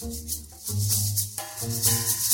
Thank you.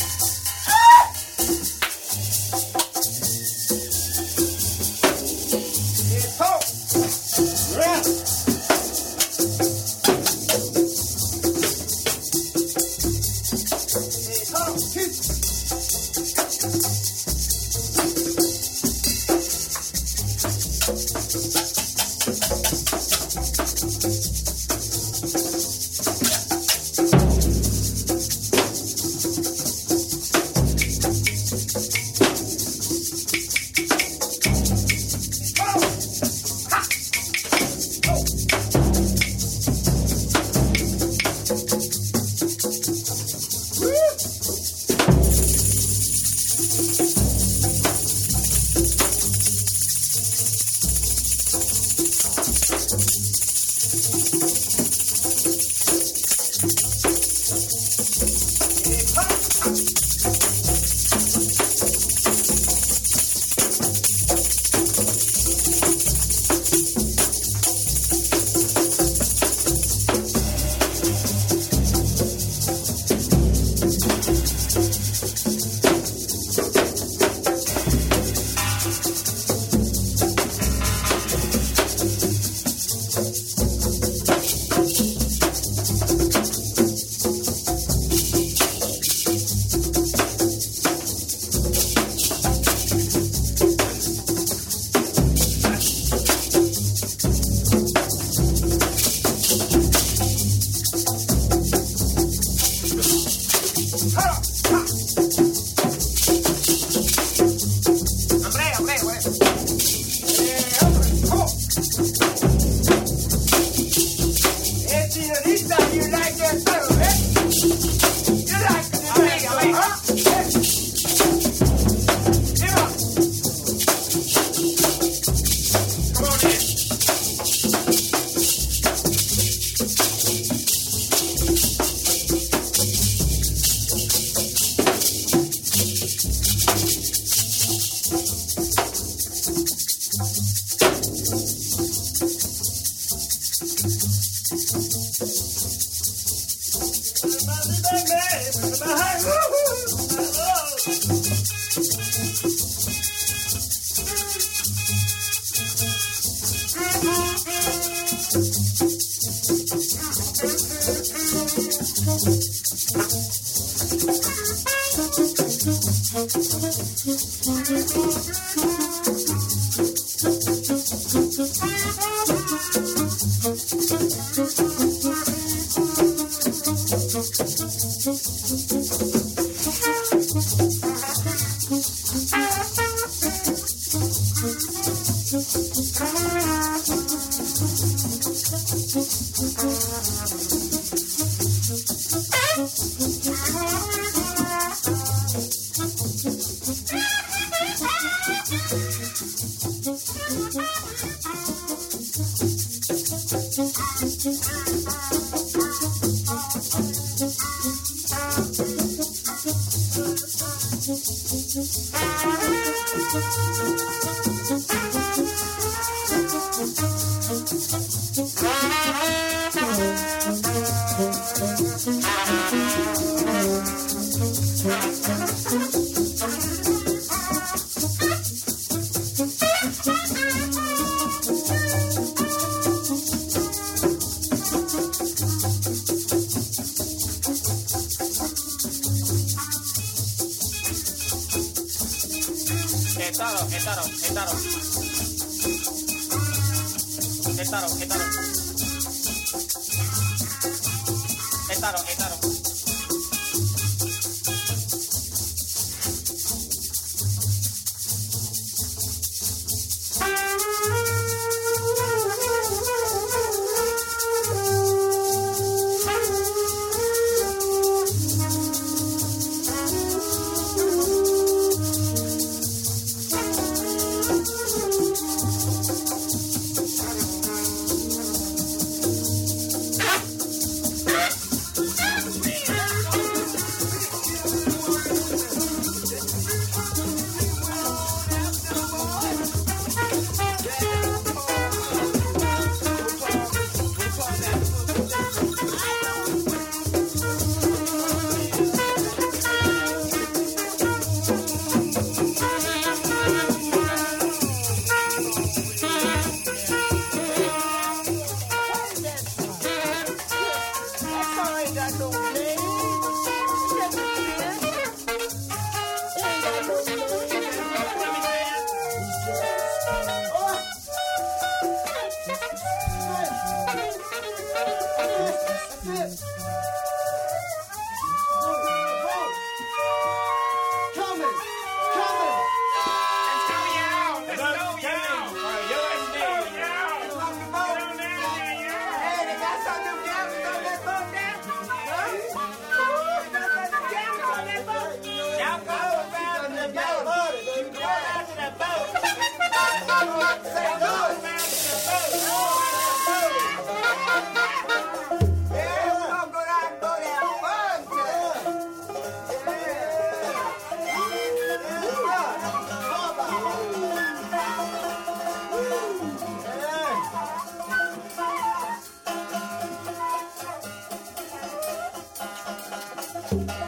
Come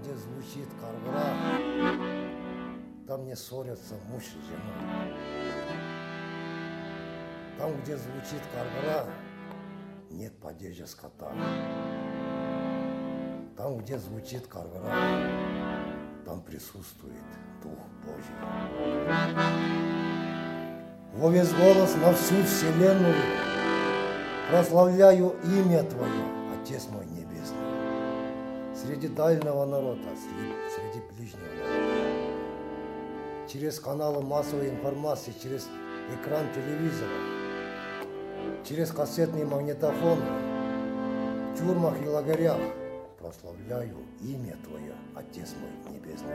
где звучит каргара, там не ссорятся муж и жена. Там, где звучит каргара, нет падежа скота. Там, где звучит каргара, там присутствует Дух Божий во весь голос на всю вселенную прославляю имя Твое, Отец мой Небесный, среди дальнего народа, среди ближнего народа, через каналы массовой информации, через экран телевизора, через кассетный магнитофон, в тюрьмах и лагерях прославляю имя Твое, Отец мой Небесный.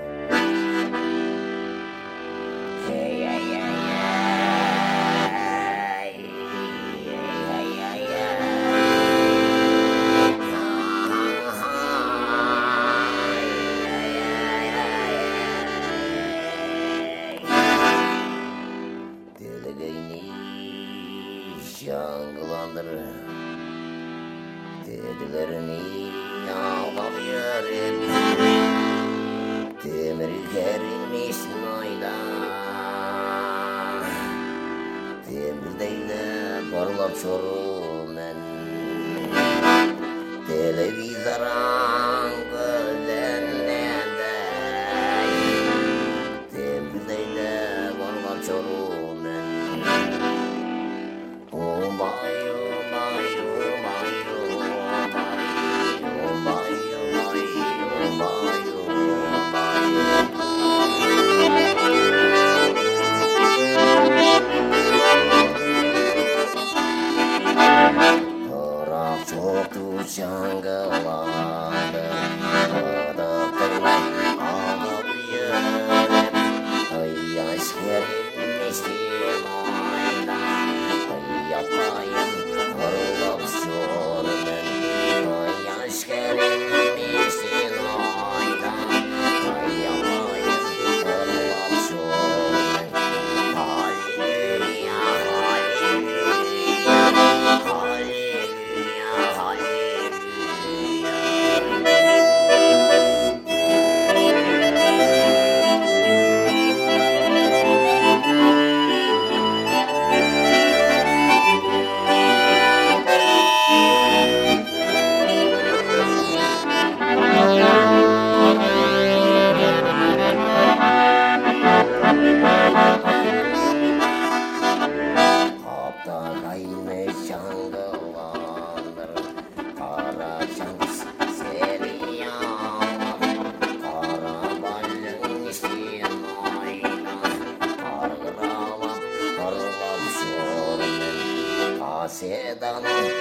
Şormen Kasedanın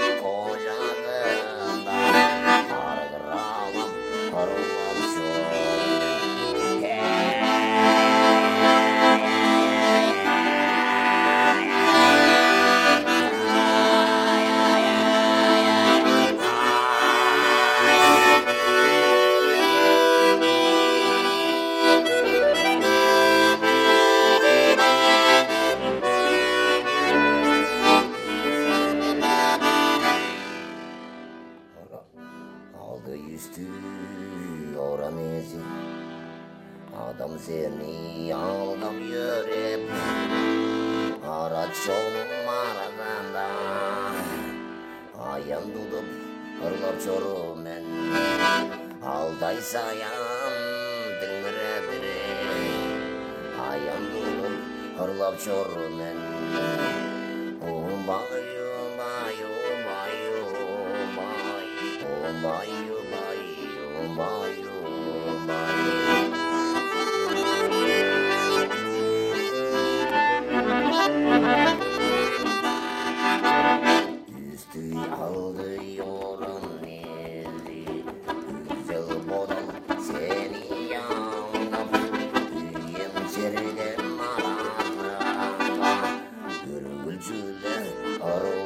yüzüne al.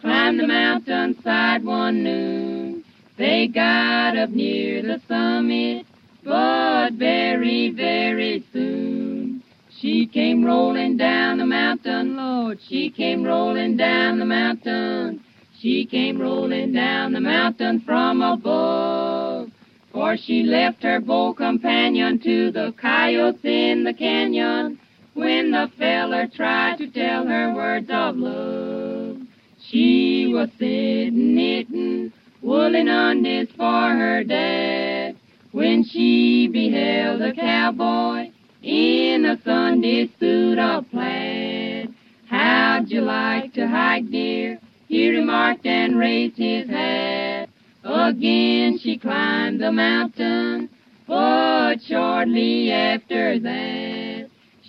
Climbed the mountainside one noon. They got up near the summit, but very, very soon. She came rolling down the mountain, Lord. She came rolling down the mountain. She came rolling down the mountain from above. For she left her bold companion to the coyotes in the canyon when the feller tried to tell her words of love. She was sitting knitting woolen undies for her dad when she beheld a cowboy in a Sunday suit of plaid. How'd you like to hike, dear? He remarked and raised his hat. Again she climbed the mountain, but shortly after that,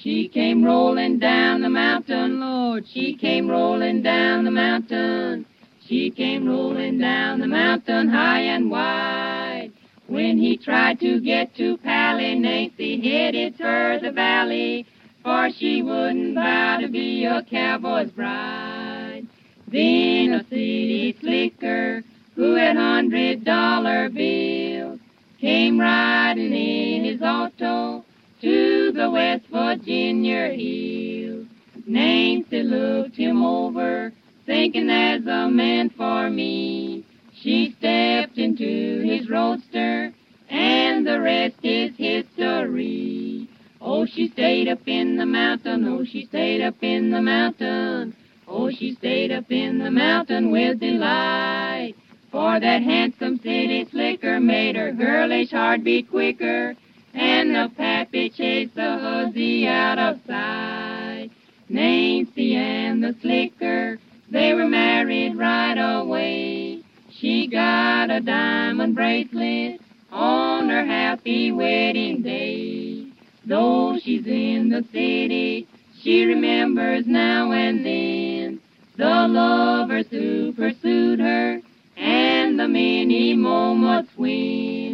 she came rolling down the mountain, Lord. She came rolling down the mountain. She came rolling down the mountain high and wide. When he tried to get to Pally, Nancy headed for the valley, for she wouldn't vow to be a cowboy's bride. Then a city slicker who had hundred dollar bills came riding in his auto to the West Virginia hills. Nancy looked him over, thinking there's a man for me. She stepped into his roadster, and the rest is history. Oh, she stayed up in the mountain, oh, she stayed up in the mountain. Oh, she stayed up in the mountain with delight. For that handsome city slicker made her girlish heart beat quicker, and the pappy chased the hussy out of sight. Nancy and the slicker, they were married right away. She got a diamond bracelet on her happy wedding day. Though she's in the city, she remembers now and then the lovers who pursued her and the many moments when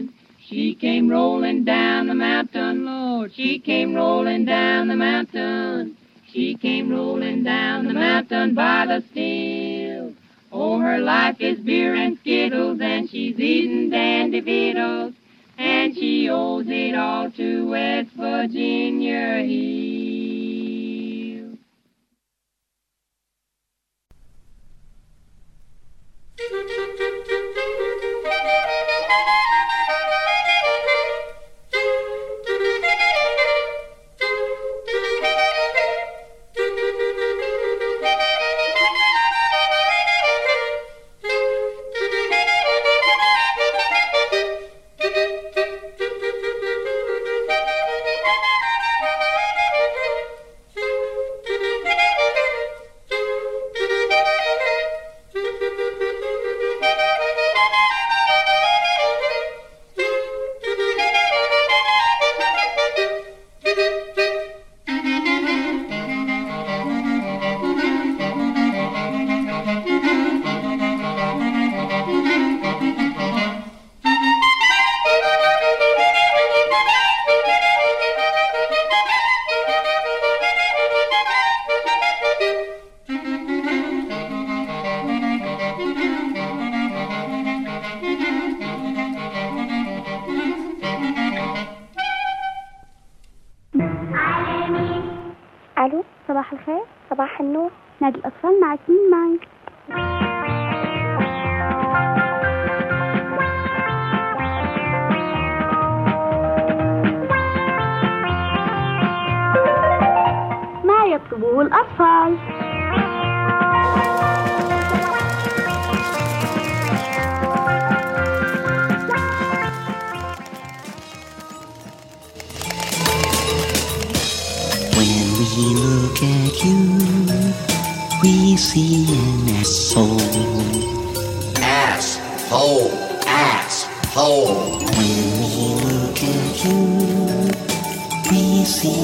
she came rolling down the mountain, Lord. She came rolling down the mountain. She came rolling down the mountain by the still. Oh, her life is beer and skittles, and she's eating dandy victuals, and she owes it all to West Virginia Hill.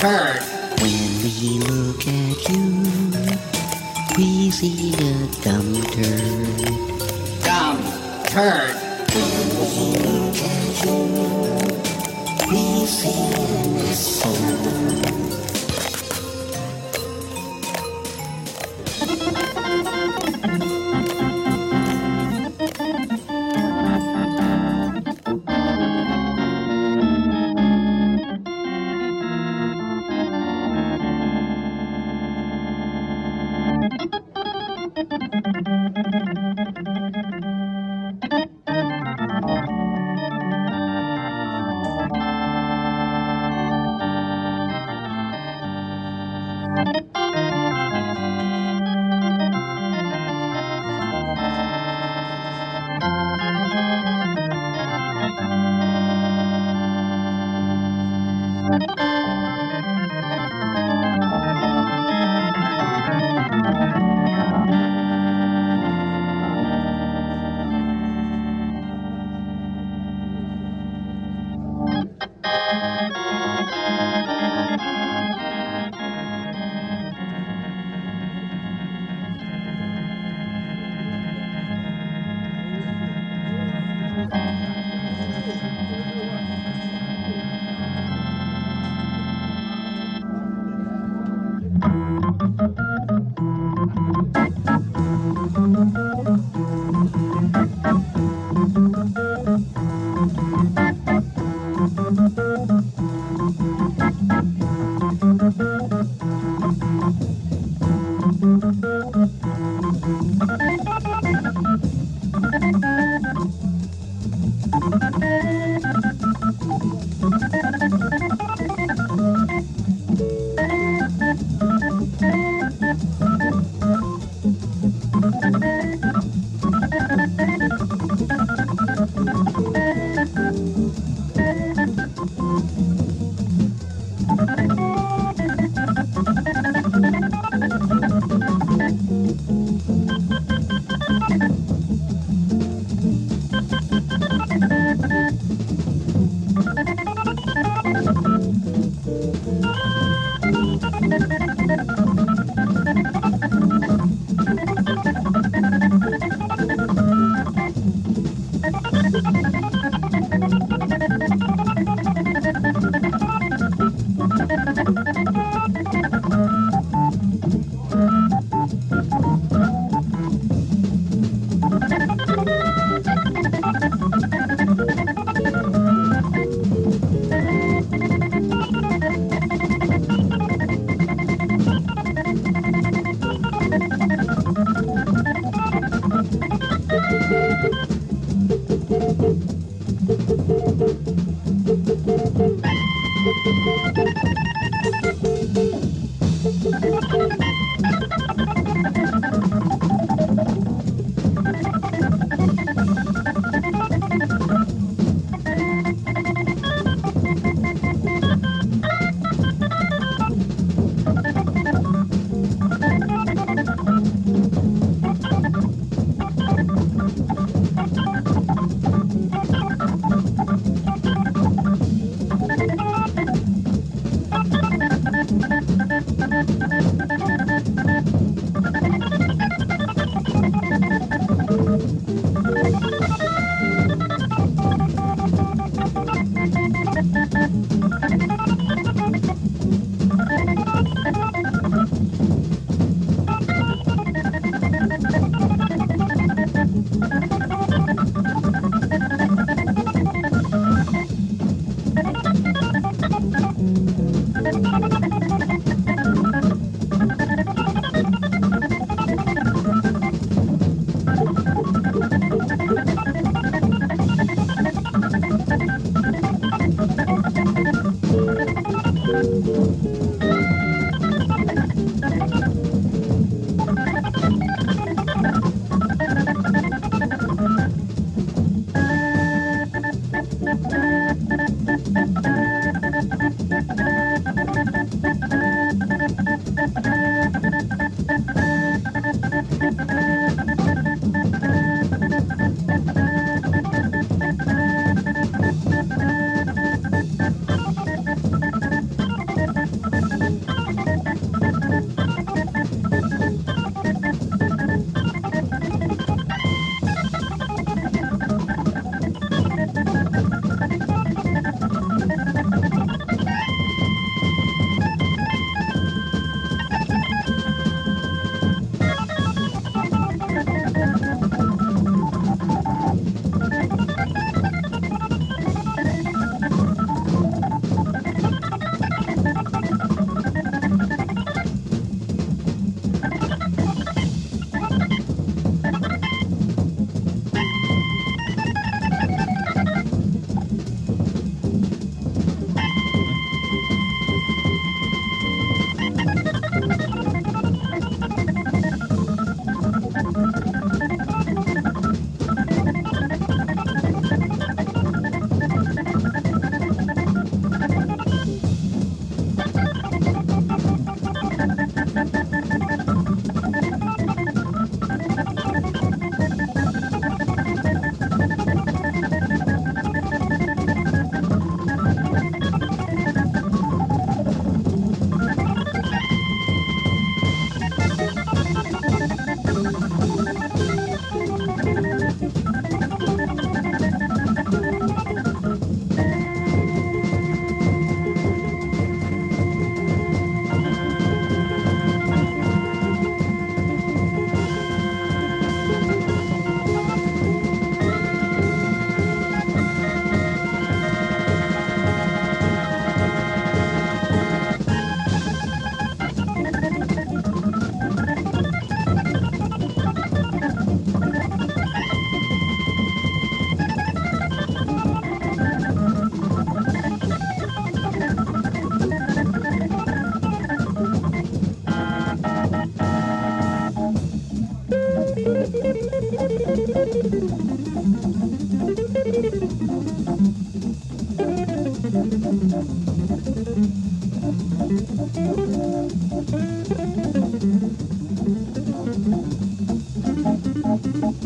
see an asshole. Ass, hole. When we look at you, we see a dumb Ship head. When we look at you, we see a ship. Ship head. Ship head. Look at you, we see a Dumb turd. When we look at you, we see a dumb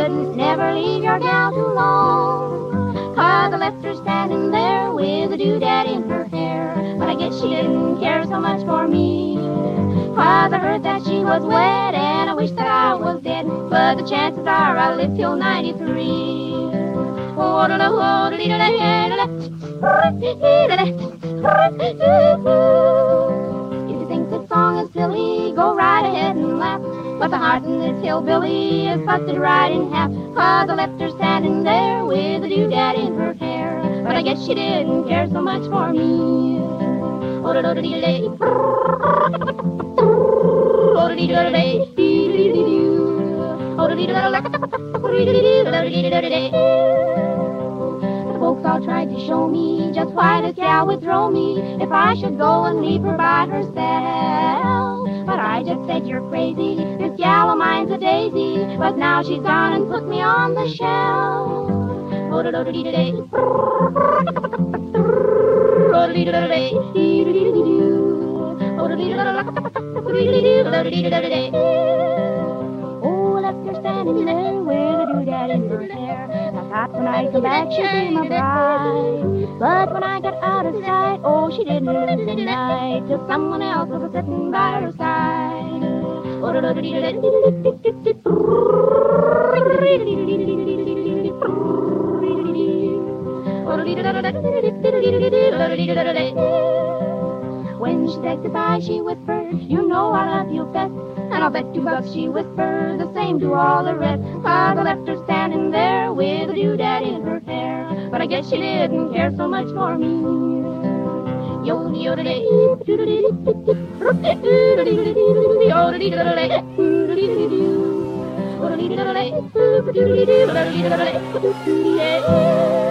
shouldn't never leave your gal too long. Cause I left her standing there with a doodad in her hair. But I guess she didn't care so much for me. Cause I heard that she was wet and I wish that I was dead. But the chances are I'll live till 93. Oh, the heart in this hillbilly is busted right in half. Cause I left her standing there with a doodad in her hair. But I guess she didn't care so much for me. The folks all tried to show me just why this gal would throw me if I should go and leave her by herself. But I just said you're crazy. This gal of mine's a daisy, but now she's gone and put me on the shelf. Oh, left her standing there with a doodad in her hair. Thought when I come back she'd be my bride. But when I got out of sight, oh, she didn't live the night till someone else was sitting by her side. When she said goodbye, she whispered, You know I love you best. And I'll bet two bucks she whispered the same to all the rest. I left her standing there with a doodad in her hair. But I guess she didn't care so much for me. Yeah.